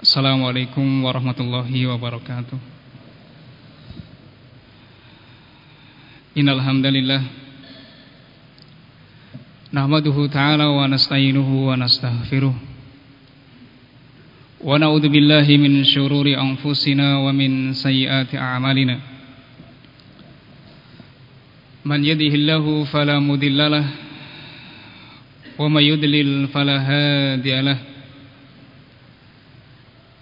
Assalamualaikum warahmatullahi wabarakatuh. Innal hamdalillah nahmaduhu ta'ala wa nasta'inuhu wa nastaghfiruh. Wa na'udzu billahi min syururi anfusina wa min sayyiati a'malina. Man yahdihillahu fala mudhillalah wa may yudlil fala hadiyalah.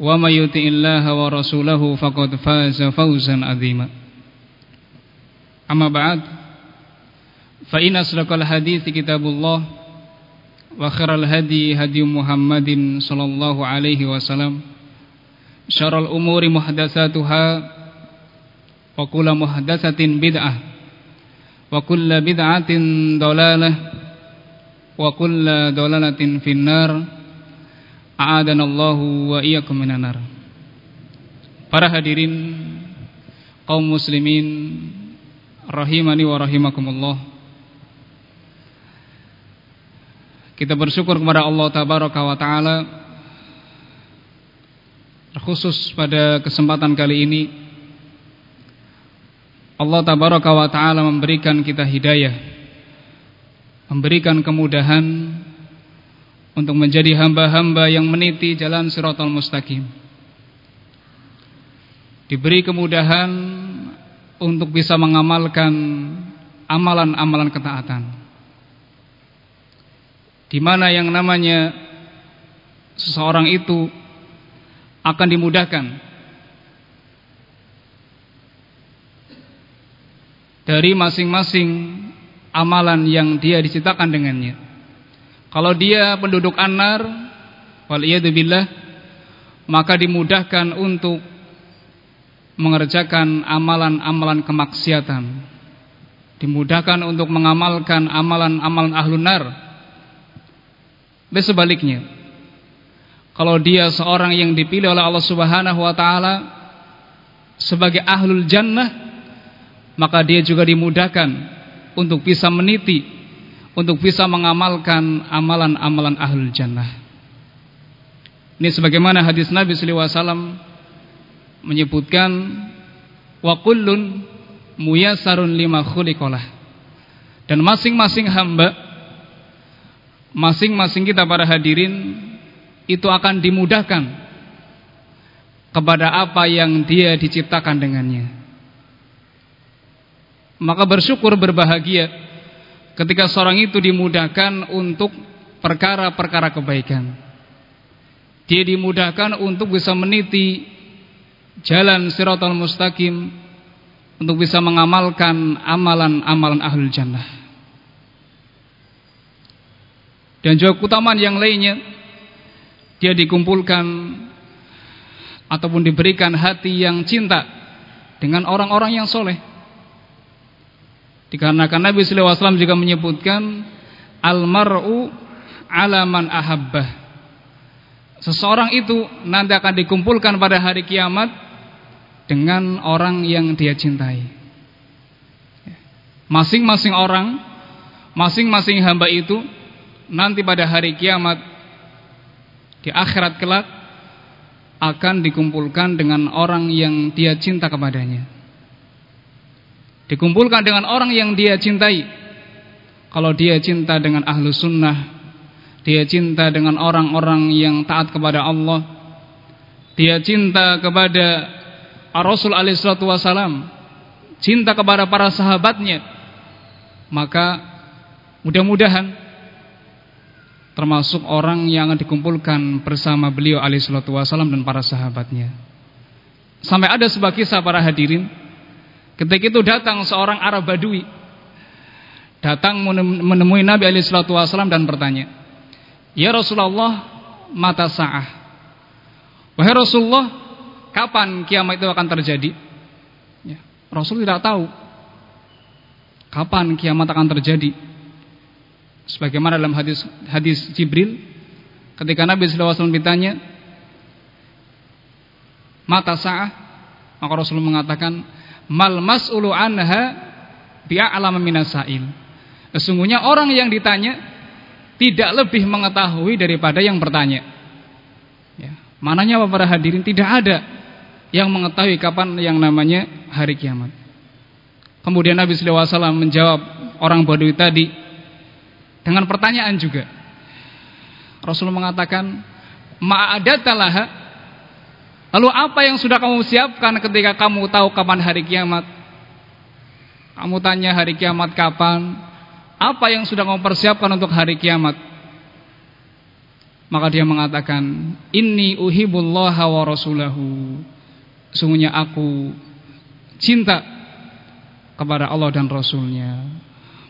ومن يطع الله ورسوله فقد فاز فوزا عظيما. أما بعد فإن أصدق الحديث كتاب الله وخير الهدي هدي محمد صلى الله عليه وسلم شر الأمور محدثاتها وكل محدثة بدعة وكل بدعة ضلالة wa kulla dolalatin finnar a'adanallahu wa iyyakum minan nar para hadirin kaum muslimin rahimani wa rahimakumullah. Kita bersyukur kepada Allah tabaraka wa taala khusus pada kesempatan kali ini. Allah tabaraka wa taala memberikan kita hidayah memberikan kemudahan untuk menjadi hamba-hamba yang meniti jalan siratal mustaqim. Diberi kemudahan untuk bisa mengamalkan amalan-amalan ketaatan. Di mana yang namanya seseorang itu akan dimudahkan dari masing-masing amalan yang dia diciptakan dengannya. Kalau dia penduduk anar, waliyadzubillah, maka dimudahkan untuk mengerjakan amalan-amalan kemaksiatan. Dimudahkan untuk mengamalkan amalan-amalan ahlun nar. Dan sebaliknya, kalau dia seorang yang dipilih oleh Allah Subhanahu wa taala sebagai ahlul jannah, maka dia juga dimudahkan untuk bisa meniti, untuk bisa mengamalkan amalan-amalan ahlul jannah. Ini sebagaimana hadis Nabi wasallam menyebutkan wa kullun muyassarun lima khuliqalah. Dan masing-masing hamba masing-masing kita para hadirin itu akan dimudahkan kepada apa yang dia diciptakan dengannya maka bersyukur berbahagia ketika seorang itu dimudahkan untuk perkara-perkara kebaikan. Dia dimudahkan untuk bisa meniti jalan siratal mustaqim untuk bisa mengamalkan amalan-amalan ahlul jannah. Dan juga keutamaan yang lainnya dia dikumpulkan ataupun diberikan hati yang cinta dengan orang-orang yang soleh Dikarenakan Nabi wasallam juga menyebutkan almar'u ala man ahabbah. Seseorang itu nanti akan dikumpulkan pada hari kiamat dengan orang yang dia cintai. Masing-masing orang, masing-masing hamba itu nanti pada hari kiamat di akhirat kelak akan dikumpulkan dengan orang yang dia cinta kepadanya dikumpulkan dengan orang yang dia cintai. Kalau dia cinta dengan ahlu sunnah, dia cinta dengan orang-orang yang taat kepada Allah, dia cinta kepada Rasul alaihissalatu wassalam, cinta kepada para sahabatnya, maka mudah-mudahan termasuk orang yang dikumpulkan bersama beliau alaihissalatu wassalam dan para sahabatnya. Sampai ada sebuah kisah para hadirin, ketika itu datang seorang Arab Badui, datang menemui Nabi alaihissalatu wassalam dan bertanya, Ya Rasulullah, mata sa'ah. Wahai Rasulullah, kapan kiamat itu akan terjadi? Ya, Rasul tidak tahu kapan kiamat akan terjadi. Sebagaimana dalam hadis hadis Jibril, ketika Nabi SAW ditanya, mata sa'ah, maka Rasul mengatakan, mal mas'ulu anha bi'a'lama minasail. Sesungguhnya orang yang ditanya tidak lebih mengetahui daripada yang bertanya. Mananya apa para hadirin tidak ada yang mengetahui kapan yang namanya hari kiamat. Kemudian Nabi SAW menjawab orang Badui tadi dengan pertanyaan juga. Rasul mengatakan, "Ma'adatalaha?" Lalu apa yang sudah kamu siapkan ketika kamu tahu kapan hari kiamat? Kamu tanya hari kiamat kapan? Apa yang sudah kamu persiapkan untuk hari kiamat? Maka dia mengatakan, "Inni uhibullah wa rasulahu." Sungguhnya aku cinta kepada Allah dan Rasulnya.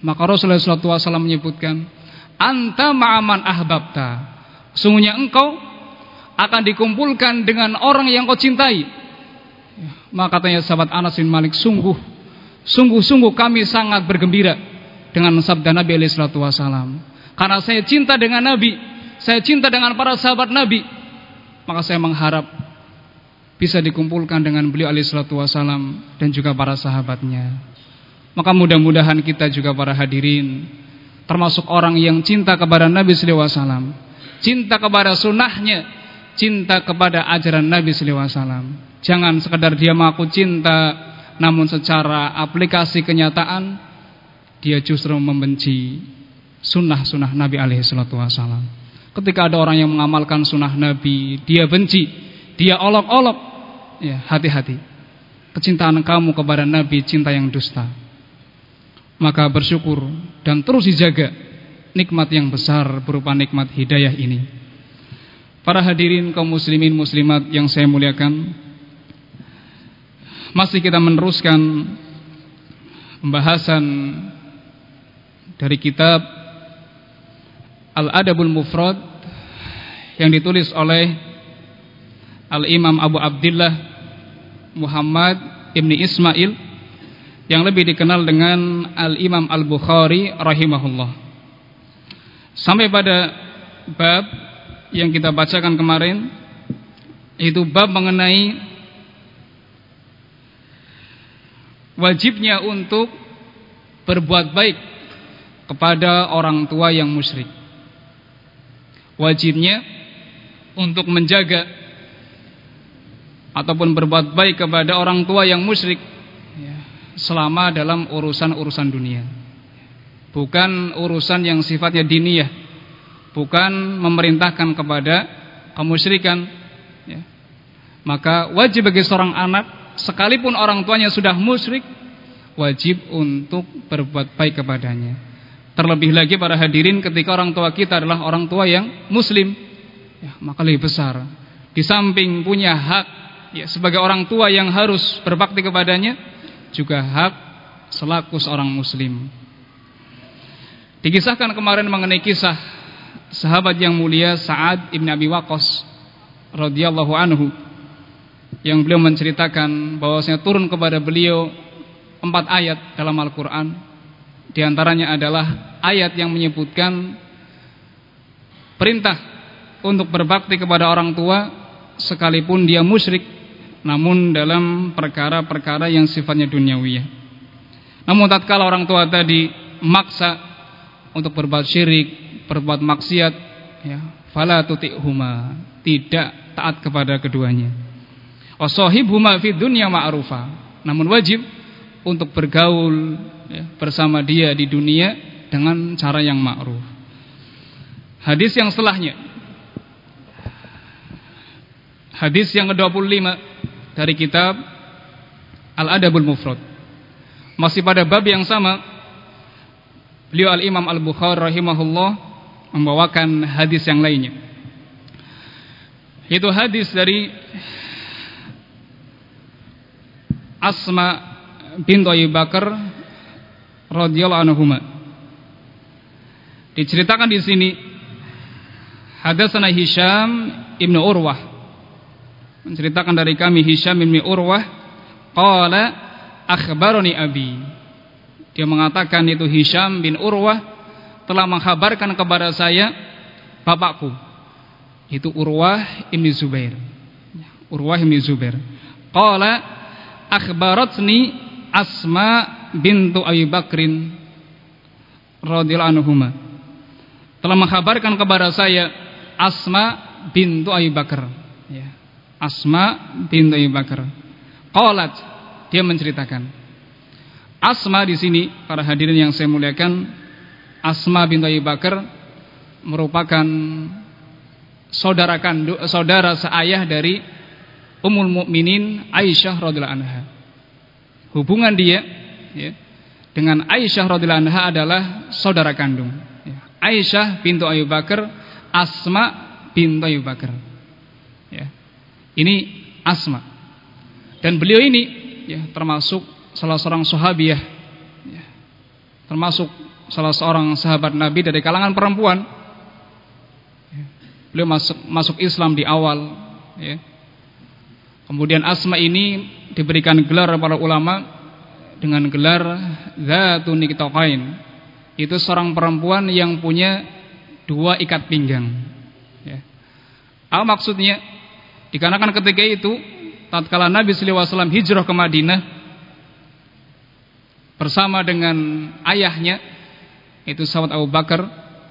Maka Rasulullah SAW menyebutkan, "Anta ma'aman ahbabta." Sungguhnya engkau akan dikumpulkan dengan orang yang kau cintai. Maka katanya sahabat Anas bin Malik, sungguh, sungguh-sungguh kami sangat bergembira dengan sabda Nabi SAW. Karena saya cinta dengan Nabi, saya cinta dengan para sahabat Nabi, maka saya mengharap bisa dikumpulkan dengan beliau alaihissalatu wassalam dan juga para sahabatnya. Maka mudah-mudahan kita juga para hadirin termasuk orang yang cinta kepada Nabi sallallahu alaihi wasallam, cinta kepada sunnahnya, cinta kepada ajaran Nabi wasallam. Jangan sekadar dia mengaku cinta namun secara aplikasi kenyataan dia justru membenci sunnah-sunnah Nabi wasallam. Ketika ada orang yang mengamalkan sunnah Nabi, dia benci, dia olok-olok, ya hati-hati. Kecintaan kamu kepada Nabi cinta yang dusta. Maka bersyukur dan terus dijaga nikmat yang besar berupa nikmat hidayah ini. Para hadirin kaum muslimin muslimat yang saya muliakan, masih kita meneruskan pembahasan dari kitab Al-Adabul Mufrad yang ditulis oleh Al-Imam Abu Abdullah Muhammad Ibni Ismail yang lebih dikenal dengan Al-Imam Al-Bukhari rahimahullah. Sampai pada bab yang kita bacakan kemarin itu bab mengenai wajibnya untuk berbuat baik kepada orang tua yang musyrik wajibnya untuk menjaga ataupun berbuat baik kepada orang tua yang musyrik ya, selama dalam urusan-urusan dunia. Bukan urusan yang sifatnya diniyah, bukan memerintahkan kepada kemusyrikan. Ya. Maka wajib bagi seorang anak, sekalipun orang tuanya sudah musyrik, wajib untuk berbuat baik kepadanya. Terlebih lagi para hadirin ketika orang tua kita adalah orang tua yang muslim ya, Maka lebih besar Di samping punya hak ya, Sebagai orang tua yang harus berbakti kepadanya Juga hak selaku seorang muslim Dikisahkan kemarin mengenai kisah Sahabat yang mulia Sa'ad ibn Abi Waqqas radhiyallahu anhu Yang beliau menceritakan bahwasanya turun kepada beliau Empat ayat dalam Al-Quran di antaranya adalah ayat yang menyebutkan perintah untuk berbakti kepada orang tua sekalipun dia musyrik namun dalam perkara-perkara yang sifatnya duniawi. Namun tatkala orang tua tadi maksa untuk berbuat syirik, berbuat maksiat, ya, fala tuti'huma, tidak taat kepada keduanya. Wasahibhuma fid dunya ma'rufa. Namun wajib untuk bergaul ya, bersama dia di dunia dengan cara yang ma'ruf. Hadis yang setelahnya. Hadis yang ke-25 dari kitab Al-Adabul Mufrad. Masih pada bab yang sama, beliau Al-Imam Al-Bukhari rahimahullah membawakan hadis yang lainnya. Itu hadis dari Asma bintu Abu Bakar radhiyallahu anhuma. Diceritakan di sini Hadatsana Hisham Ibnu Urwah menceritakan dari kami Hisham Ibnu Urwah qala akhbarani abi dia mengatakan itu Hisham bin Urwah telah menghabarkan kepada saya bapakku itu Urwah Ibnu Zubair. Urwah Ibnu Zubair. Qala akhbaratni Asma bintu Abi Bakrin radhiyallahu anhuma. Telah menghabarkan kepada saya Asma bintu Abi Bakar. Ya. Asma bintu Abi Bakar. Qalat dia menceritakan. Asma di sini para hadirin yang saya muliakan Asma bintu Abi Bakar merupakan saudara kandung saudara seayah dari Ummul Mukminin Aisyah radhiyallahu anha hubungan dia ya, dengan Aisyah radhiyallahu anha adalah saudara kandung Aisyah bintu Abu Bakar, Asma bintu Abu Bakar. Ya. Ini Asma. Dan beliau ini ya termasuk salah seorang sahabiah ya. Termasuk salah seorang sahabat Nabi dari kalangan perempuan. Ya. Beliau masuk masuk Islam di awal ya. Kemudian Asma ini diberikan gelar para ulama dengan gelar Zatun Niktokain itu seorang perempuan yang punya dua ikat pinggang. Ya. Apa maksudnya? Dikarenakan ketika itu, tatkala Nabi SAW hijrah ke Madinah bersama dengan ayahnya, itu sahabat Abu Bakar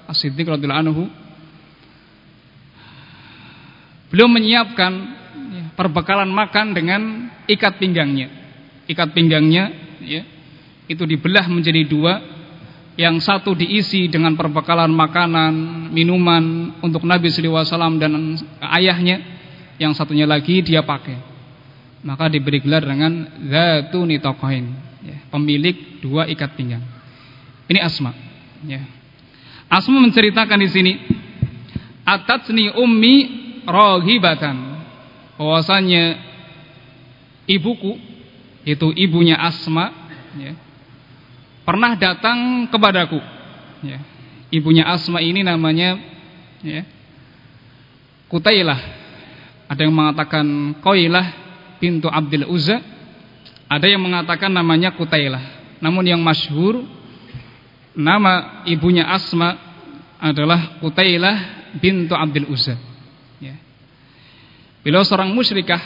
As-Siddiq radhiyallahu anhu, beliau menyiapkan ya, perbekalan makan dengan ikat pinggangnya. Ikat pinggangnya, ya, itu dibelah menjadi dua yang satu diisi dengan perbekalan makanan, minuman untuk Nabi SAW dan ayahnya, yang satunya lagi dia pakai. Maka diberi gelar dengan Zatu Nitokohin, ya, pemilik dua ikat pinggang. Ini Asma. Ya. Asma menceritakan di sini, Atatsni ummi rohibatan, bahwasanya ibuku, itu ibunya Asma, ya, pernah datang kepadaku. Ya. Ibunya Asma ini namanya ya, Kutailah. Ada yang mengatakan Koilah pintu Abdul Uzza. Ada yang mengatakan namanya Kutailah. Namun yang masyhur nama ibunya Asma adalah Kutailah bintu Abdul Uzza. Ya. Beliau seorang musyrikah.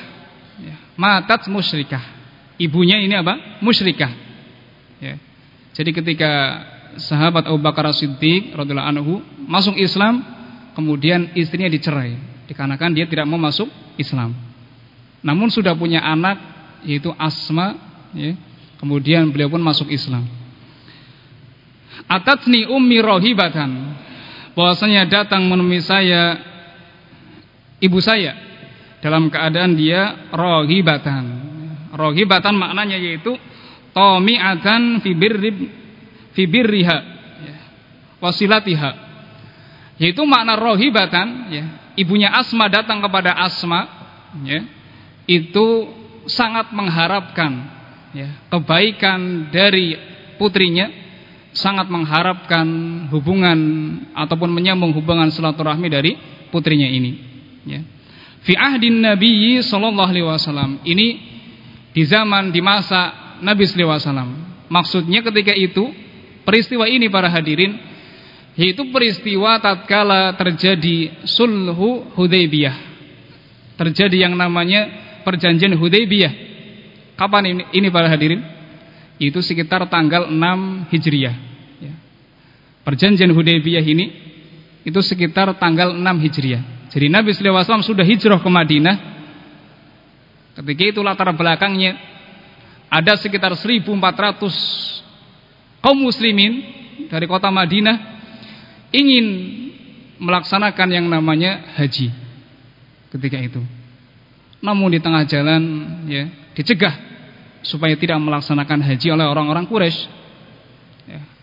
Ya. Matat musyrikah. Ibunya ini apa? Musyrikah. Ya. Jadi ketika sahabat Abu Bakar Siddiq radhiyallahu anhu masuk Islam, kemudian istrinya dicerai dikarenakan dia tidak mau masuk Islam. Namun sudah punya anak yaitu Asma, ya. Kemudian beliau pun masuk Islam. Atatni ummi rohibatan bahwasanya datang menemui saya ibu saya dalam keadaan dia rohibatan. Rohibatan maknanya yaitu tami'atan fi birri fi birriha ya. wasilatiha yaitu makna rohibatan ya ibunya Asma datang kepada Asma ya itu sangat mengharapkan ya kebaikan dari putrinya sangat mengharapkan hubungan ataupun menyambung hubungan silaturahmi dari putrinya ini ya fi ahdin nabiyyi sallallahu alaihi wasallam ini di zaman di masa Nabi SAW. Maksudnya ketika itu peristiwa ini para hadirin yaitu peristiwa tatkala terjadi sulhu Hudaybiyah. Terjadi yang namanya perjanjian Hudaybiyah. Kapan ini, ini para hadirin? Itu sekitar tanggal 6 Hijriah. Perjanjian Hudaybiyah ini itu sekitar tanggal 6 Hijriah. Jadi Nabi SAW sudah hijrah ke Madinah. Ketika itu latar belakangnya ada sekitar 1400 kaum muslimin dari kota Madinah ingin melaksanakan yang namanya haji ketika itu. Namun di tengah jalan ya dicegah supaya tidak melaksanakan haji oleh orang-orang Quraisy.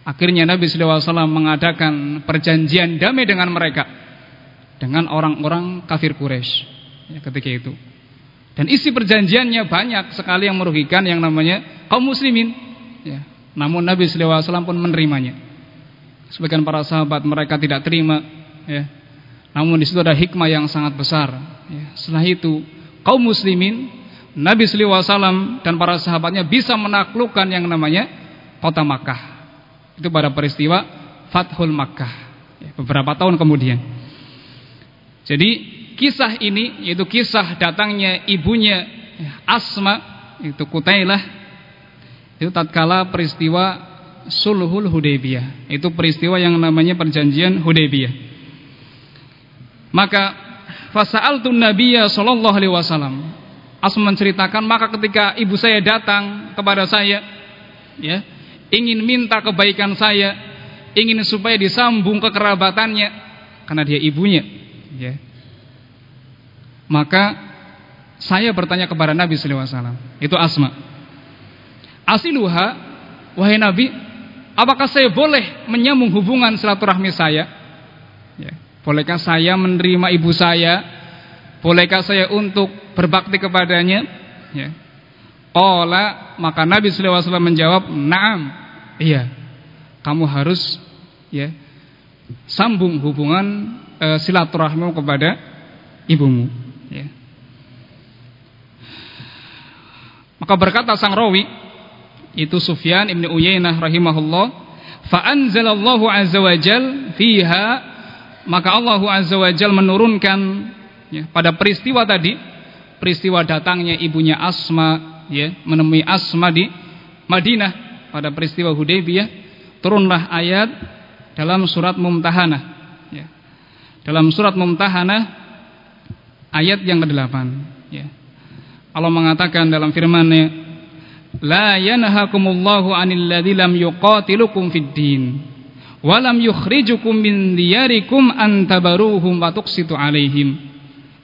Ya. Akhirnya Nabi SAW mengadakan perjanjian damai dengan mereka dengan orang-orang kafir Quraisy ya, ketika itu. Dan isi perjanjiannya banyak sekali yang merugikan yang namanya kaum muslimin. Ya. Namun Nabi SAW pun menerimanya. Sebagian para sahabat mereka tidak terima. Ya. Namun di situ ada hikmah yang sangat besar. Ya. Setelah itu kaum muslimin Nabi SAW dan para sahabatnya bisa menaklukkan yang namanya kota Makkah. Itu pada peristiwa Fathul Makkah. Ya, beberapa tahun kemudian. Jadi kisah ini yaitu kisah datangnya ibunya ya, Asma itu Kutailah itu tatkala peristiwa Sulhul Hudaybiyah. Itu peristiwa yang namanya perjanjian Hudaybiyah. Maka fasa'altu Nabiyya sallallahu alaihi wasallam. Asma menceritakan maka ketika ibu saya datang kepada saya ya, ingin minta kebaikan saya, ingin supaya disambung kekerabatannya karena dia ibunya, ya. Maka saya bertanya kepada Nabi wasallam, itu Asma. Asiluha, wahai Nabi, apakah saya boleh menyambung hubungan silaturahmi saya? Ya. Bolehkah saya menerima ibu saya? Bolehkah saya untuk berbakti kepadanya? Ya. Qala maka Nabi sallallahu alaihi wasallam menjawab, "Na'am." Iya. Kamu harus ya sambung hubungan e, silaturahmi kepada ibumu, ya. Maka berkata sang rawi itu Sufyan Ibnu Uyainah rahimahullah, fa anzalallahu azza wajal fiha maka Allah azza wajal menurunkan ya, pada peristiwa tadi peristiwa datangnya ibunya Asma ya menemui Asma di Madinah pada peristiwa Hudaybiyah turunlah ayat dalam surat Mumtahanah ya. Dalam surat Mumtahanah ayat yang ke-8 ya. Allah mengatakan dalam firman-Nya La yanhakumullahu 'anil ladzi lam yuqatilukum fid din wa lam yukhrijukum min diyarikum an tabaruhum wa tuqsitu 'alaihim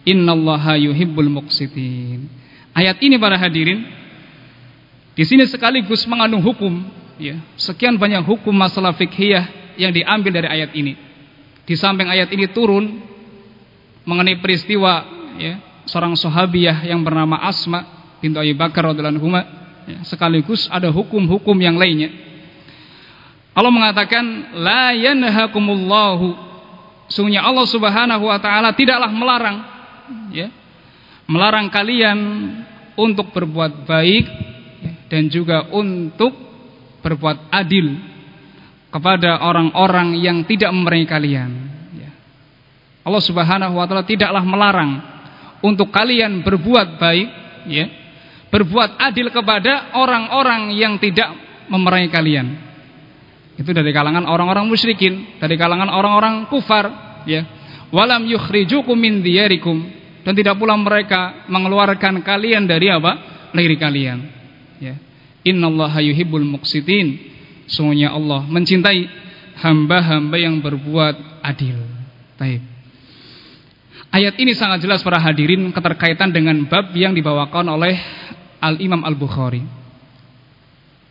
innallaha yuhibbul muqsitin Ayat ini para hadirin di sini sekaligus mengandung hukum ya, sekian banyak hukum masalah fikhiyah yang diambil dari ayat ini. Di samping ayat ini turun mengenai peristiwa ya, seorang sahabiah yang bernama Asma bintu Abi Bakar radhiyallahu ya, sekaligus ada hukum-hukum yang lainnya. Allah mengatakan la sungguhnya Allah Subhanahu wa taala tidaklah melarang ya melarang kalian untuk berbuat baik dan juga untuk berbuat adil kepada orang-orang yang tidak memerangi kalian. Ya. Allah Subhanahu wa taala tidaklah melarang untuk kalian berbuat baik, ya. Berbuat adil kepada orang-orang yang tidak memerangi kalian. Itu dari kalangan orang-orang musyrikin, dari kalangan orang-orang kufar, ya. Walam yukhrijukum min dan tidak pula mereka mengeluarkan kalian dari apa? negeri kalian. Ya. Innallaha yuhibbul muqsitin. Sungguhnya Allah mencintai hamba-hamba yang berbuat adil. Baik. Ayat ini sangat jelas para hadirin keterkaitan dengan bab yang dibawakan oleh Al-Imam Al-Bukhari.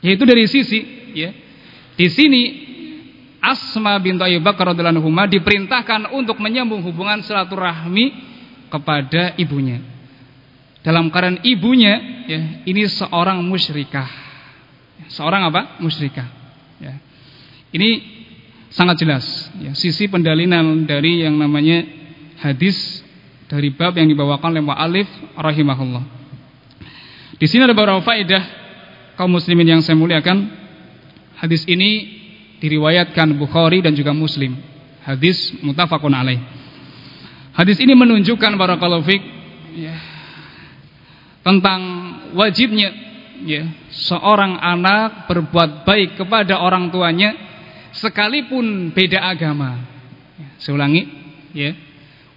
Yaitu dari sisi ya. Di sini Asma bintu Abu Bakar diperintahkan untuk menyambung hubungan silaturahmi kepada ibunya. Dalam keadaan ibunya ya, ini seorang musyrikah. Seorang apa? Musyrikah. Ya. Ini sangat jelas ya, sisi pendalilan dari yang namanya hadis dari bab yang dibawakan oleh Alif rahimahullah. Di sini ada beberapa faedah kaum muslimin yang saya muliakan. Hadis ini diriwayatkan Bukhari dan juga Muslim. Hadis mutafakun alaih. Hadis ini menunjukkan para kalafik ya, tentang wajibnya ya, seorang anak berbuat baik kepada orang tuanya sekalipun beda agama. Ya, saya ulangi, ya.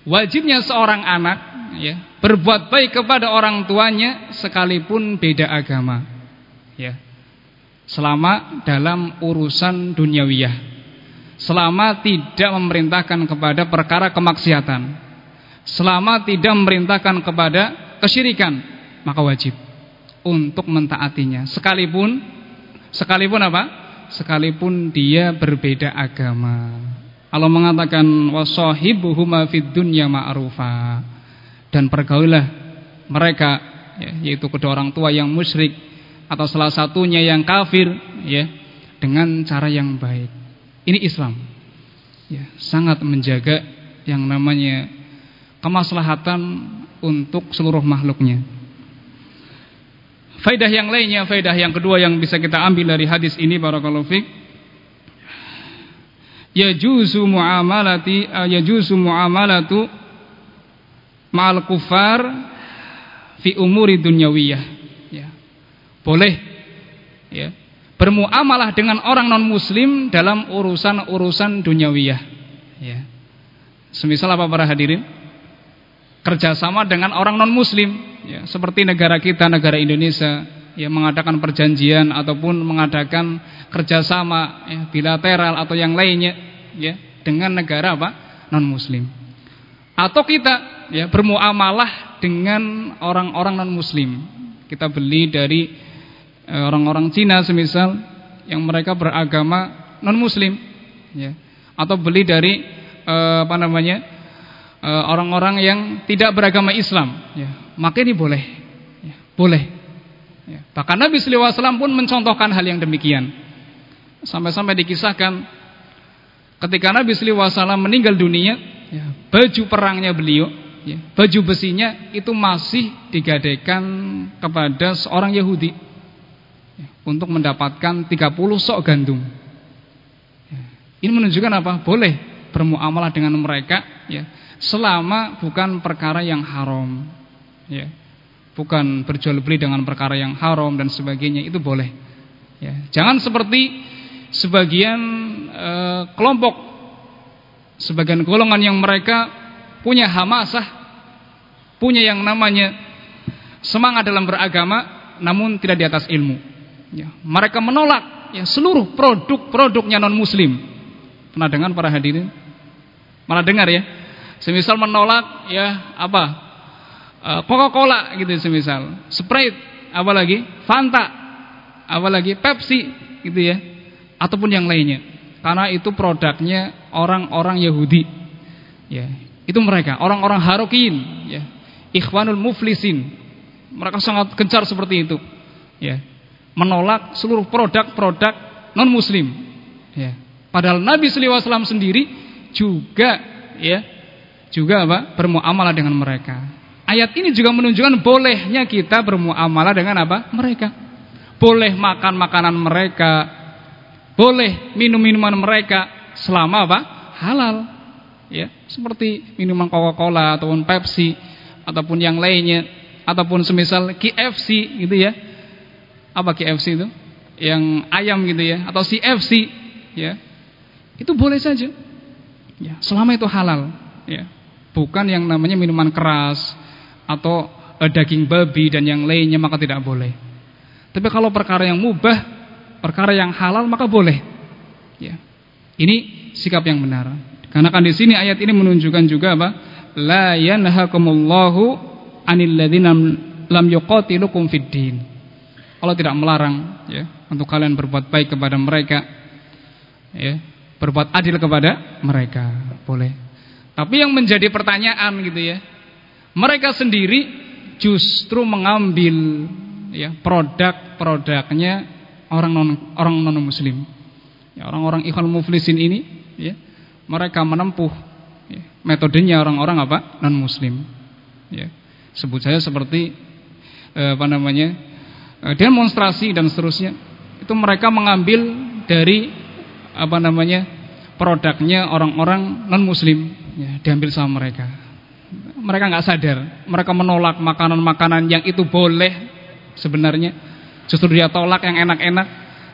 Wajibnya seorang anak ya, berbuat baik kepada orang tuanya sekalipun beda agama. Ya. Selama dalam urusan duniawiyah. Selama tidak memerintahkan kepada perkara kemaksiatan selama tidak memerintahkan kepada kesyirikan maka wajib untuk mentaatinya. Sekalipun sekalipun apa? Sekalipun dia berbeda agama. Allah mengatakan wasahibuhuma fid dunya ma'rufa. Dan pergaulah mereka ya, yaitu kedua orang tua yang musyrik atau salah satunya yang kafir ya dengan cara yang baik. Ini Islam. Ya sangat menjaga yang namanya kemaslahatan untuk seluruh makhluknya Faidah yang lainnya, faidah yang kedua yang bisa kita ambil dari hadis ini barakallahu fik. Yajuzu muamalati yajuzu muamalatu ma'al kufar fi umuri dunyawiyah. Ya. Boleh ya. Bermuamalah dengan orang non muslim dalam urusan-urusan dunyawiyah. Ya. Semisal apa para hadirin? Kerjasama dengan orang non muslim ya, seperti negara kita, negara Indonesia ya mengadakan perjanjian ataupun mengadakan kerjasama ya, bilateral atau yang lainnya ya dengan negara apa? Non muslim atau kita ya bermuamalah dengan orang-orang non muslim kita beli dari eh, orang-orang Cina semisal yang mereka beragama non muslim ya. Atau beli dari eh, apa namanya orang-orang yang tidak beragama Islam. Ya maka ini boleh. Ya, boleh. Ya. bahkan Nabi SAW pun mencontohkan hal yang demikian. Sampai-sampai dikisahkan ketika Nabi SAW meninggal dunia ya, baju perangnya beliau ya, baju besinya itu masih digadaikan kepada seorang Yahudi ya, untuk mendapatkan 30 sok gandum. Ya, ini menunjukkan apa? boleh bermuamalah dengan mereka ya, selama bukan perkara yang haram ya. Bukan berjual beli dengan perkara yang haram dan sebagainya itu boleh ya. Jangan seperti sebagian e, kelompok sebagian golongan yang mereka punya hamasah punya yang namanya semangat dalam beragama namun tidak di atas ilmu ya. Mereka menolak ya seluruh produk-produknya non muslim pernah dengar para hadirin? Malah dengar ya semisal menolak ya apa uh, Coca-Cola gitu semisal, Sprite, apalagi Fanta, apalagi Pepsi gitu ya, ataupun yang lainnya. Karena itu produknya orang-orang Yahudi. Ya, itu mereka, orang-orang Harokin, ya. Ikhwanul Muflisin. Mereka sangat gencar seperti itu. Ya. Menolak seluruh produk-produk non muslim. Ya. Padahal Nabi sallallahu alaihi wasallam sendiri juga ya juga apa? bermuamalah dengan mereka. Ayat ini juga menunjukkan bolehnya kita bermuamalah dengan apa? Mereka. Boleh makan makanan mereka. Boleh minum minuman mereka selama apa? Halal. Ya, seperti minuman Coca-Cola ataupun Pepsi ataupun yang lainnya ataupun semisal KFC gitu ya. Apa KFC itu? Yang ayam gitu ya atau CFC ya. Itu boleh saja. Ya, selama itu halal, ya. Bukan yang namanya minuman keras, atau e, daging babi dan yang lainnya maka tidak boleh. Tapi kalau perkara yang mubah, perkara yang halal maka boleh. Ya. Ini sikap yang benar. Karena kan di sini ayat ini menunjukkan juga apa? La yanhakumullahu 'anil ladzina lam yuqatilukum fid din. Allah tidak melarang ya untuk kalian berbuat baik kepada mereka ya, berbuat adil kepada mereka, boleh. Tapi yang menjadi pertanyaan gitu ya, mereka sendiri justru mengambil ya produk-produknya orang non orang non muslim. Ya, orang-orang ikhwan muflisin ini ya, mereka menempuh ya, metodenya orang-orang apa? non muslim. Ya. Sebut saja seperti eh, apa namanya? Eh, demonstrasi dan seterusnya. Itu mereka mengambil dari apa namanya? Produknya orang-orang non muslim ya, diambil sama mereka mereka nggak sadar, mereka menolak makanan-makanan yang itu boleh sebenarnya, justru dia tolak yang enak-enak.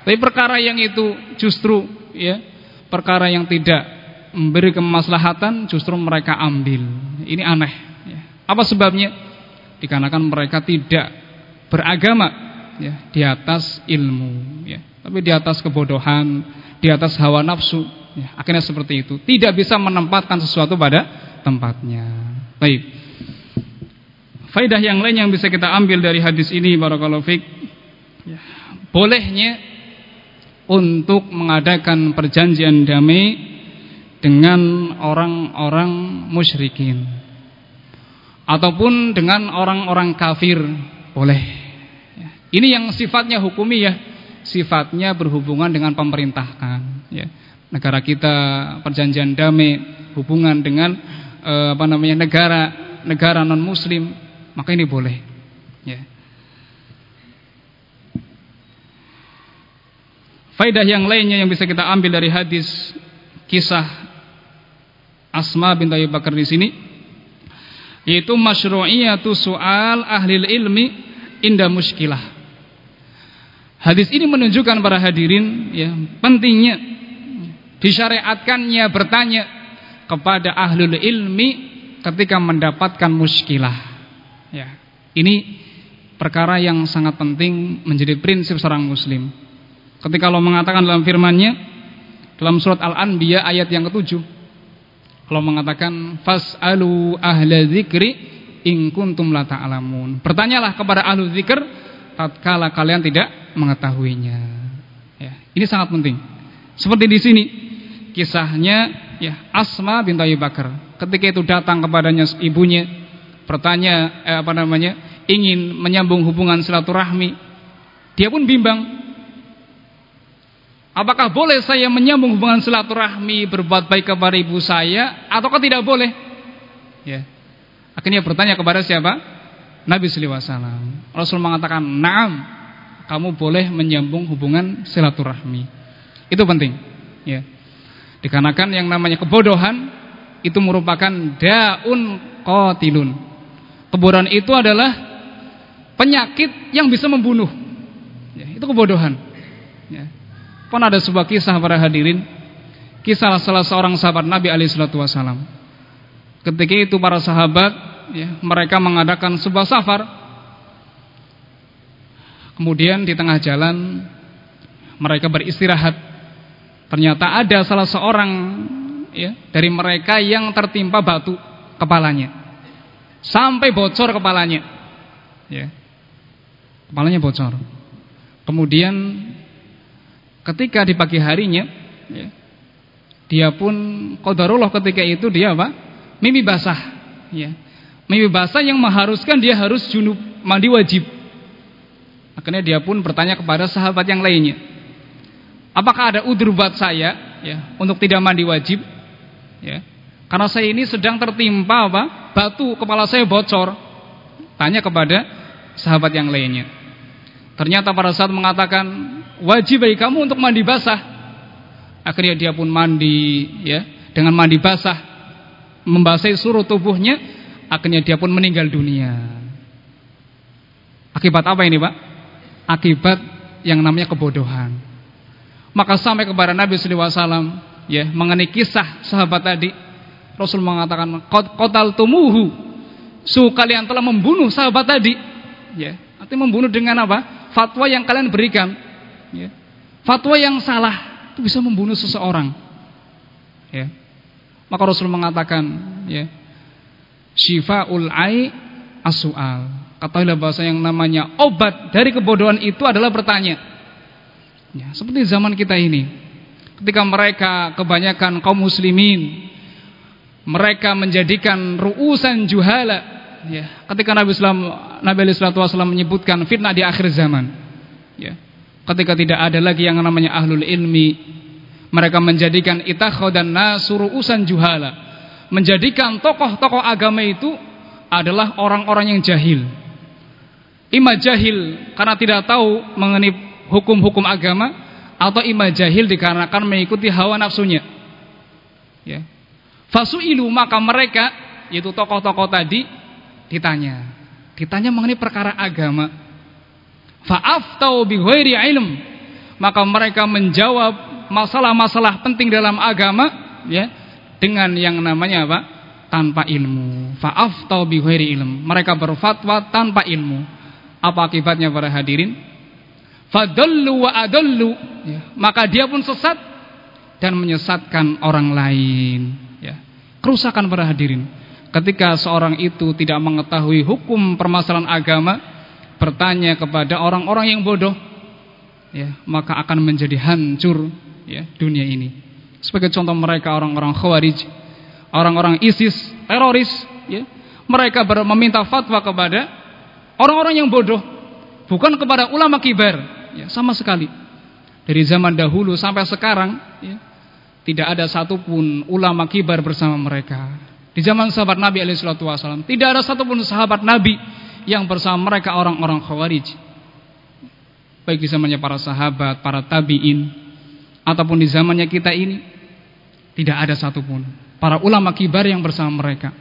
Tapi perkara yang itu justru ya, perkara yang tidak memberi kemaslahatan justru mereka ambil. Ini aneh. Ya. Apa sebabnya? Dikarenakan mereka tidak beragama ya, di atas ilmu, ya. tapi di atas kebodohan, di atas hawa nafsu. Ya, akhirnya seperti itu. Tidak bisa menempatkan sesuatu pada tempatnya. Baik. Faidah yang lain yang bisa kita ambil dari hadis ini barakallahu fik. Ya, bolehnya untuk mengadakan perjanjian damai dengan orang-orang musyrikin ataupun dengan orang-orang kafir boleh. Ya, ini yang sifatnya hukumi ya, sifatnya berhubungan dengan pemerintahkan. Ya. Negara kita perjanjian damai hubungan dengan eh, apa namanya negara negara non Muslim maka ini boleh. Ya. Faidah yang lainnya yang bisa kita ambil dari hadis kisah Asma bin Abi Bakar di sini yaitu masyru'iyatu soal ahli ilmi inda muskilah. Hadis ini menunjukkan para hadirin ya pentingnya disyariatkannya bertanya kepada ahlul ilmi ketika mendapatkan muskilah. Ya. Ini perkara yang sangat penting menjadi prinsip seorang muslim. Ketika Allah mengatakan dalam firman-Nya dalam surat Al-Anbiya ayat yang ketujuh, Allah mengatakan fasalu ahla dzikri in kuntum la ta'lamun. Bertanyalah kepada ahlu zikr tatkala kalian tidak mengetahuinya. Ya, ini sangat penting. Seperti di sini kisahnya ya Asma bin Abi Bakar. Ketika itu datang kepadanya ibunya bertanya eh, apa namanya ingin menyambung hubungan silaturahmi. Dia pun bimbang apakah boleh saya menyambung hubungan silaturahmi berbuat baik kepada ibu saya ataukah tidak boleh? Ya. Akhirnya bertanya kepada siapa? Nabi sallallahu alaihi wasallam. Rasul mengatakan na'am kamu boleh menyambung hubungan silaturahmi. Itu penting ya dikarenakan yang namanya kebodohan itu merupakan daun qatilun Kebodohan itu adalah penyakit yang bisa membunuh. Ya, itu kebodohan. Ya. Pun ada sebuah kisah para hadirin, kisah salah seorang sahabat Nabi Alaihissalam. Ketika itu para sahabat, ya, mereka mengadakan sebuah safar. Kemudian di tengah jalan mereka beristirahat. Ternyata ada salah seorang ya, dari mereka yang tertimpa batu kepalanya sampai bocor kepalanya. Ya. Kepalanya bocor. Kemudian ketika di pagi harinya ya, dia pun qadarullah ketika itu dia apa? Mimpi basah, ya. Mimpi basah yang mengharuskan dia harus junub, mandi wajib. Akhirnya dia pun bertanya kepada sahabat yang lainnya. Apakah ada udur buat saya ya untuk tidak mandi wajib? Ya. Karena saya ini sedang tertimpa apa? Batu kepala saya bocor. Tanya kepada sahabat yang lainnya. Ternyata pada saat mengatakan wajib bagi kamu untuk mandi basah. Akhirnya dia pun mandi ya, dengan mandi basah membasahi seluruh tubuhnya, akhirnya dia pun meninggal dunia. Akibat apa ini, Pak? Akibat yang namanya kebodohan. Maka sampai kepada Nabi wasallam ya mengenai kisah sahabat tadi Rasul mengatakan kotal tumuhu. Su kalian telah membunuh sahabat tadi. Ya, artinya membunuh dengan apa? Fatwa yang kalian berikan. Ya. Fatwa yang salah itu bisa membunuh seseorang. Ya. Maka Rasul mengatakan, ya, syifaul ai asual. Katakanlah bahasa yang namanya obat dari kebodohan itu adalah bertanya. Ya, seperti zaman kita ini. Ketika mereka kebanyakan kaum muslimin mereka menjadikan ruusan juhala. Ya ketika Nabi Islam Nabi Wasallam menyebutkan fitnah di akhir zaman. Ya ketika tidak ada lagi yang namanya ahlul ilmi mereka menjadikan dan nasuru usan juhala. Menjadikan tokoh-tokoh agama itu adalah orang-orang yang jahil. Ima jahil karena tidak tahu mengenai hukum-hukum agama atau ima jahil dikarenakan mengikuti hawa nafsunya ya Fasu'ilu maka mereka yaitu tokoh-tokoh tadi ditanya. Ditanya mengenai perkara agama. Fa'aftau bi ghairi ilm. Maka mereka menjawab masalah-masalah penting dalam agama ya dengan yang namanya apa? tanpa ilmu. Fa'aftau bi ghairi ilm. Mereka berfatwa tanpa ilmu. Apa akibatnya para hadirin? Fadallu wa adallu. Ya, maka dia pun sesat dan menyesatkan orang lain kerusakan para hadirin. ketika seorang itu tidak mengetahui hukum permasalahan agama, bertanya kepada orang-orang yang bodoh, ya, maka akan menjadi hancur ya dunia ini. Sebagai contoh mereka orang-orang Khawarij, orang-orang ISIS, teroris, ya. Mereka meminta fatwa kepada orang-orang yang bodoh, bukan kepada ulama kibar, ya, sama sekali. Dari zaman dahulu sampai sekarang, ya, tidak ada satupun ulama kibar bersama mereka. Di zaman sahabat Nabi Alaihissalam, tidak ada satupun sahabat Nabi yang bersama mereka orang-orang Khawarij. Baik di zamannya para sahabat, para tabiin, ataupun di zamannya kita ini, tidak ada satupun para ulama kibar yang bersama mereka.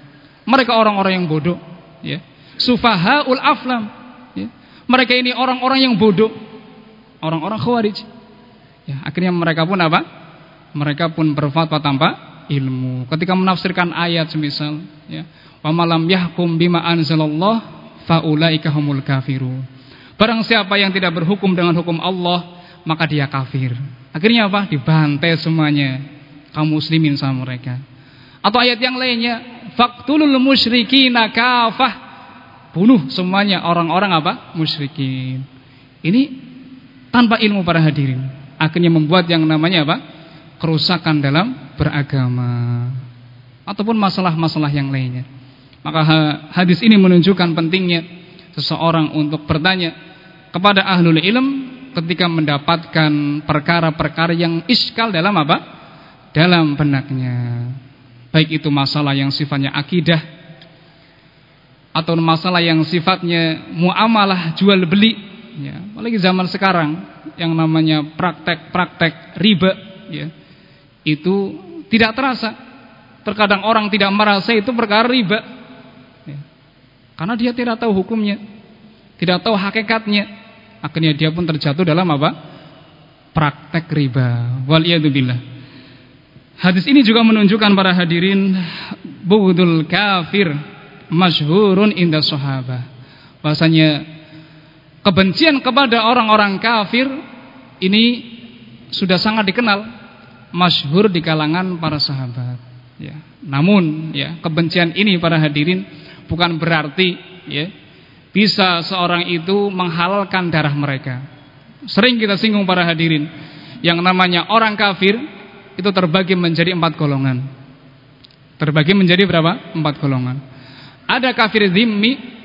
Mereka orang-orang yang bodoh, ya. Sufahaul aflam, ya. Mereka ini orang-orang yang bodoh, orang-orang Khawarij. Ya, akhirnya mereka pun apa? Mereka pun berfatwa tanpa ilmu. Ketika menafsirkan ayat semisal, ya, wa malam yahkum bima anzalallah faulaika humul kafirun. Barang siapa yang tidak berhukum dengan hukum Allah, maka dia kafir. Akhirnya apa? Dibantai semuanya kaum muslimin sama mereka. Atau ayat yang lainnya, faqtulul musyrikina kafah. Bunuh semuanya orang-orang apa? Musyrikin. Ini tanpa ilmu para hadirin akhirnya membuat yang namanya apa? kerusakan dalam beragama ataupun masalah-masalah yang lainnya. Maka hadis ini menunjukkan pentingnya seseorang untuk bertanya kepada ahlul ilm ketika mendapatkan perkara-perkara yang iskal dalam apa? Dalam benaknya. Baik itu masalah yang sifatnya akidah atau masalah yang sifatnya muamalah jual beli ya apalagi zaman sekarang yang namanya praktek-praktek riba ya itu tidak terasa. Terkadang orang tidak merasa itu perkara riba ya. karena dia tidak tahu hukumnya tidak tahu hakikatnya. Akhirnya dia pun terjatuh dalam apa? Praktek riba. Waliyadzubillah. Hadis ini juga menunjukkan para hadirin bughdul kafir masyhurun inda sahabah. Bahasanya kebencian kepada orang-orang kafir ini sudah sangat dikenal masyhur di kalangan para sahabat ya. Namun ya kebencian ini para hadirin bukan berarti ya bisa seorang itu menghalalkan darah mereka. Sering kita singgung para hadirin yang namanya orang kafir itu terbagi menjadi empat golongan. Terbagi menjadi berapa? Empat golongan. Ada kafir zimmi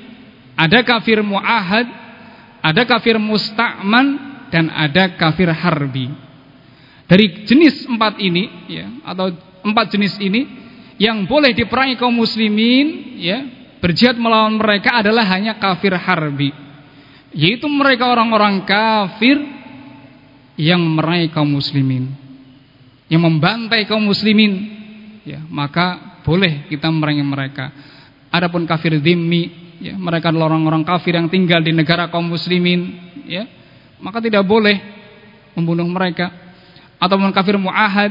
ada kafir muahad ada kafir musta'man dan ada kafir harbi. Dari jenis empat ini ya atau empat jenis ini yang boleh diperangi kaum muslimin ya berjihad melawan mereka adalah hanya kafir harbi. Yaitu mereka orang-orang kafir yang merangi kaum muslimin. Yang membantai kaum muslimin ya maka boleh kita merangi mereka. Adapun kafir dhimmi ya, mereka adalah orang-orang kafir yang tinggal di negara kaum muslimin, ya, maka tidak boleh membunuh mereka. Ataupun kafir muahad,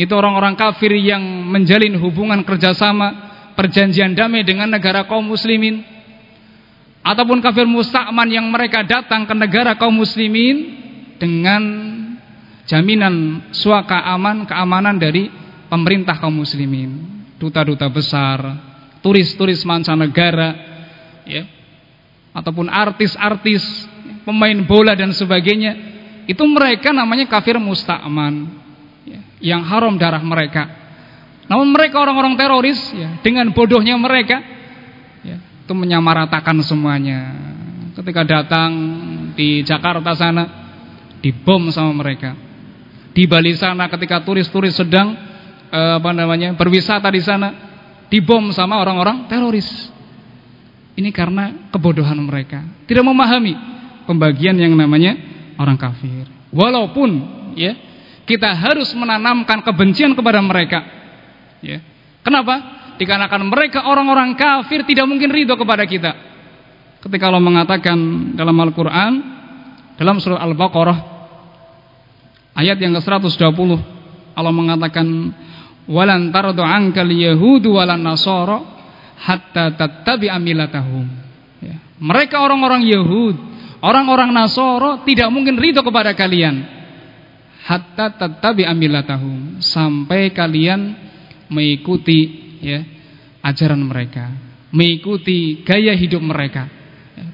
itu orang-orang kafir yang menjalin hubungan kerjasama, perjanjian damai dengan negara kaum muslimin. Ataupun kafir musta'man yang mereka datang ke negara kaum muslimin dengan jaminan suaka aman, keamanan dari pemerintah kaum muslimin, duta-duta besar, turis-turis mancanegara ya. Ataupun artis-artis pemain bola dan sebagainya itu mereka namanya kafir musta'man ya, yang haram darah mereka. Namun mereka orang-orang teroris ya, dengan bodohnya mereka ya, itu menyamaratakan semuanya. Ketika datang di Jakarta sana dibom sama mereka. Di Bali sana ketika turis-turis sedang eh, apa namanya berwisata di sana dibom sama orang-orang teroris ini karena kebodohan mereka. Tidak memahami pembagian yang namanya orang kafir. Walaupun ya kita harus menanamkan kebencian kepada mereka. Ya. Kenapa? Dikarenakan mereka orang-orang kafir tidak mungkin ridho kepada kita. Ketika Allah mengatakan dalam Al-Quran dalam surah Al-Baqarah ayat yang ke-120 Allah mengatakan walan tardu yahudu walan nasara hatta tattabi amilatahum. Ya. Mereka orang-orang Yahud, orang-orang Nasoro tidak mungkin ridho kepada kalian. Hatta tattabi amilatahum. Sampai kalian mengikuti ya ajaran mereka, mengikuti gaya hidup mereka.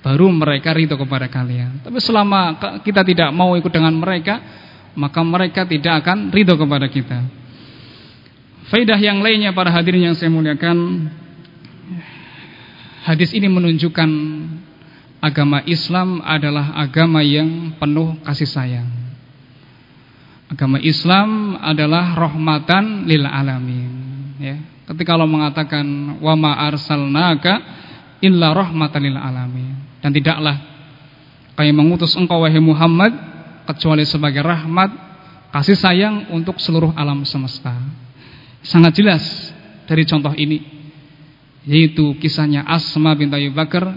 Baru mereka ridho kepada kalian. Tapi selama kita tidak mau ikut dengan mereka, maka mereka tidak akan ridho kepada kita. Faidah yang lainnya para hadirin yang saya muliakan, hadis ini menunjukkan agama Islam adalah agama yang penuh kasih sayang. Agama Islam adalah rahmatan lil alamin, ya. Ketika Allah mengatakan wa ma arsalnaka illa rahmatan lil alamin dan tidaklah kami mengutus engkau wahai Muhammad kecuali sebagai rahmat kasih sayang untuk seluruh alam semesta. Sangat jelas dari contoh ini yaitu kisahnya Asma bin Abu Bakar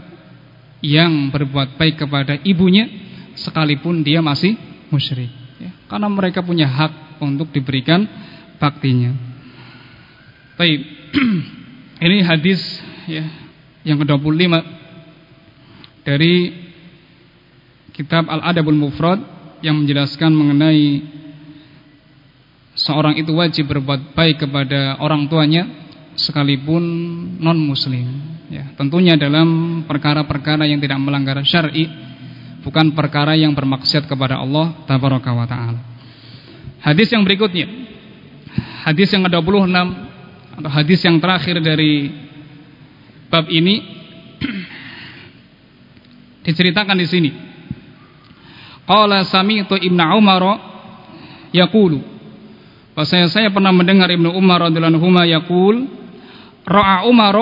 yang berbuat baik kepada ibunya sekalipun dia masih musyrik ya, karena mereka punya hak untuk diberikan baktinya. Baik. Ini hadis ya yang ke-25 dari kitab Al-Adabul Mufrad yang menjelaskan mengenai seorang itu wajib berbuat baik kepada orang tuanya sekalipun non muslim ya tentunya dalam perkara-perkara yang tidak melanggar syar'i bukan perkara yang bermaksud kepada Allah tabaraka wa taala hadis yang berikutnya hadis yang ke-26 atau hadis yang terakhir dari bab ini diceritakan di sini. Qala sami'tu Ibnu Umar yaqulu. Bahwasanya saya pernah mendengar Ibnu Umar radhiyallahu anhu yaqul ra'a Umar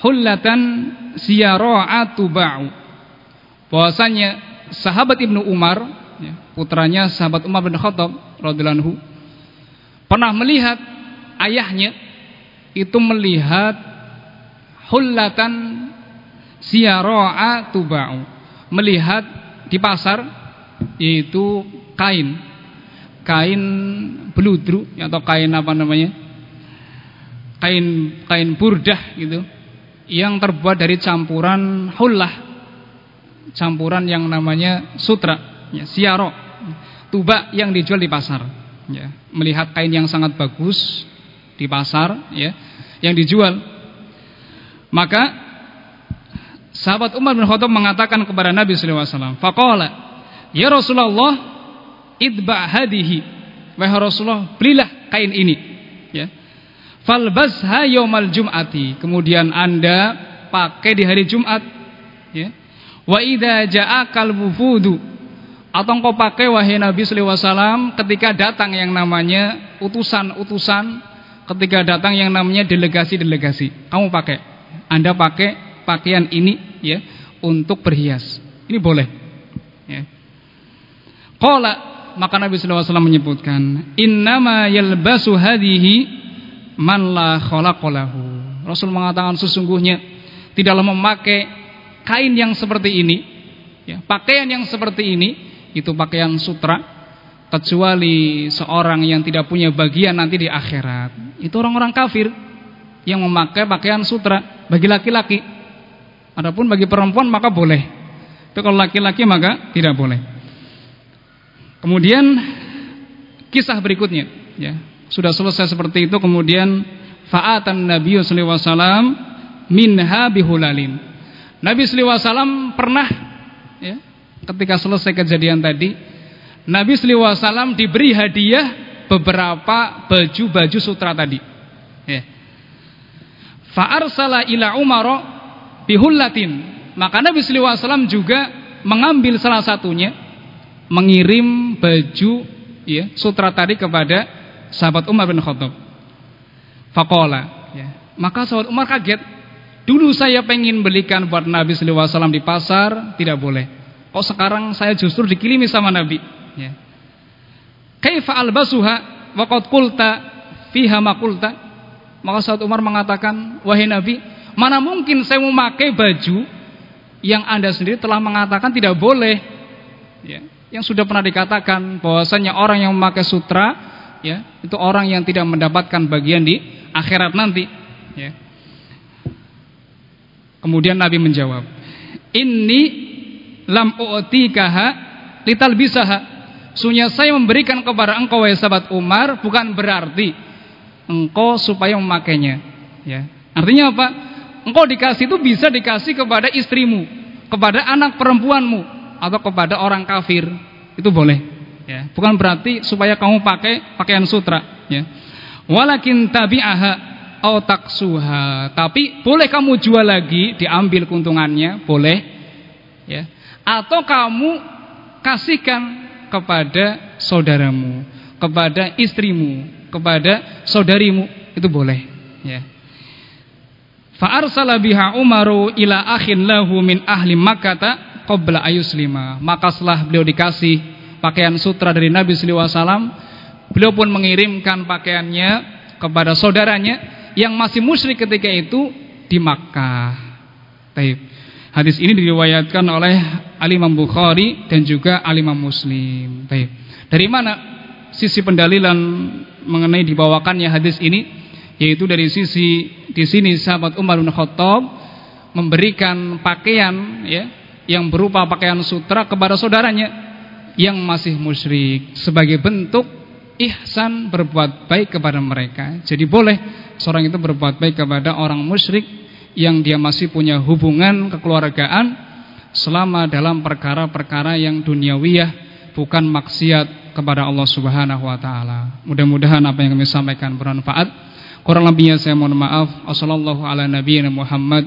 hullatan siyara'atu ba'u. Bahwasanya sahabat Ibnu Umar ya, putranya sahabat Umar bin Khattab radhiyallahu pernah melihat ayahnya itu melihat hullatan siyaro'a tuba'u. Melihat di pasar yaitu kain. Kain beludru atau kain apa namanya kain kain burdah gitu yang terbuat dari campuran hullah campuran yang namanya sutra ya, siaro tuba yang dijual di pasar ya, melihat kain yang sangat bagus di pasar ya, yang dijual. Maka sahabat Umar bin Khattab mengatakan kepada Nabi sallallahu alaihi "Faqala, ya Rasulullah, idba hadihi." Wahai Rasulullah, belilah kain ini. Falbasha yaumal jum'ati. Kemudian Anda pakai di hari Jumat, ya. Wa idza ja'akal wufudu atau engkau pakai wahai Nabi sallallahu alaihi wasallam ketika datang yang namanya utusan-utusan, ketika datang yang namanya delegasi-delegasi. Kamu pakai. Anda pakai pakaian ini ya untuk berhias. Ini boleh. Ya. Maka Nabi sallallahu alaihi wasallam menyebutkan, "Innama yalbasu hadhihi man la khalaqalahu." Rasul mengatakan sesungguhnya tidaklah memakai kain yang seperti ini, ya, pakaian yang seperti ini itu pakaian sutra kecuali seorang yang tidak punya bagian nanti di akhirat. Itu orang-orang kafir yang memakai pakaian sutra bagi laki-laki. Adapun bagi perempuan maka boleh. Tapi kalau laki-laki maka tidak boleh. Kemudian kisah berikutnya ya. Sudah selesai seperti itu kemudian fa'atan Nabi sallallahu alaihi wasallam minha bihulalin. Nabi sallallahu alaihi wasallam pernah ya, ketika selesai kejadian tadi Nabi SAW diberi hadiah beberapa baju-baju sutra tadi ya. Fa'arsala ila Umar bihullatin maka Nabi SAW juga mengambil salah satunya mengirim baju ya, sutra tadi kepada sahabat Umar bin Khattab Fakola ya. maka sahabat Umar kaget dulu saya pengen belikan buat Nabi SAW di pasar tidak boleh Oh sekarang saya justru dikilimi sama Nabi. Ya. Kaifa albasuha wa qad qulta fiha ma qulta? Maka saat Umar mengatakan, "Wahai Nabi, mana mungkin saya memakai baju yang Anda sendiri telah mengatakan tidak boleh?" Ya. Yang sudah pernah dikatakan bahwasanya orang yang memakai sutra ya, itu orang yang tidak mendapatkan bagian di akhirat nanti, ya. Kemudian Nabi menjawab, "Ini lam u'tikaha lital bisaha. Sunya saya memberikan kepada engkau wahai sahabat Umar bukan berarti engkau supaya memakainya. Ya. Artinya apa? Engkau dikasih itu bisa dikasih kepada istrimu, kepada anak perempuanmu, atau kepada orang kafir. Itu boleh. Ya. Bukan berarti supaya kamu pakai pakaian sutra. Ya. Walakin tabi'aha atau taksuha. Tapi boleh kamu jual lagi, diambil keuntungannya, boleh. Ya. Atau kamu kasihkan kepada saudaramu, kepada istrimu, kepada saudarimu, itu boleh. Ya. Fa'arsala biha Umaru ila akhin lahu min ahli Makkah qabla ayuslima. Maka setelah beliau dikasih pakaian sutra dari Nabi wasallam, beliau pun mengirimkan pakaiannya kepada saudaranya yang masih musyrik ketika itu di Makkah. Taib. Hadis ini diriwayatkan oleh Al-Imam Bukhari dan juga Al-Imam Muslim. Taib. Dari mana sisi pendalilan mengenai dibawakannya hadis ini? yaitu dari sisi di sini sahabat Umar bin Khattab memberikan pakaian ya yang berupa pakaian sutra kepada saudaranya yang masih musyrik sebagai bentuk ihsan berbuat baik kepada mereka. Jadi boleh seorang itu berbuat baik kepada orang musyrik yang dia masih punya hubungan kekeluargaan selama dalam perkara-perkara yang duniawiyah bukan maksiat kepada Allah Subhanahu wa taala. Mudah-mudahan apa yang kami sampaikan bermanfaat Kurang lebihnya saya mohon maaf. Wassalamualaikum ala nabiyina Muhammad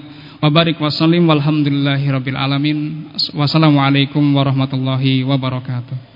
wa barik wa sallim walhamdulillahi rabbil alamin. Wassalamualaikum warahmatullahi wabarakatuh.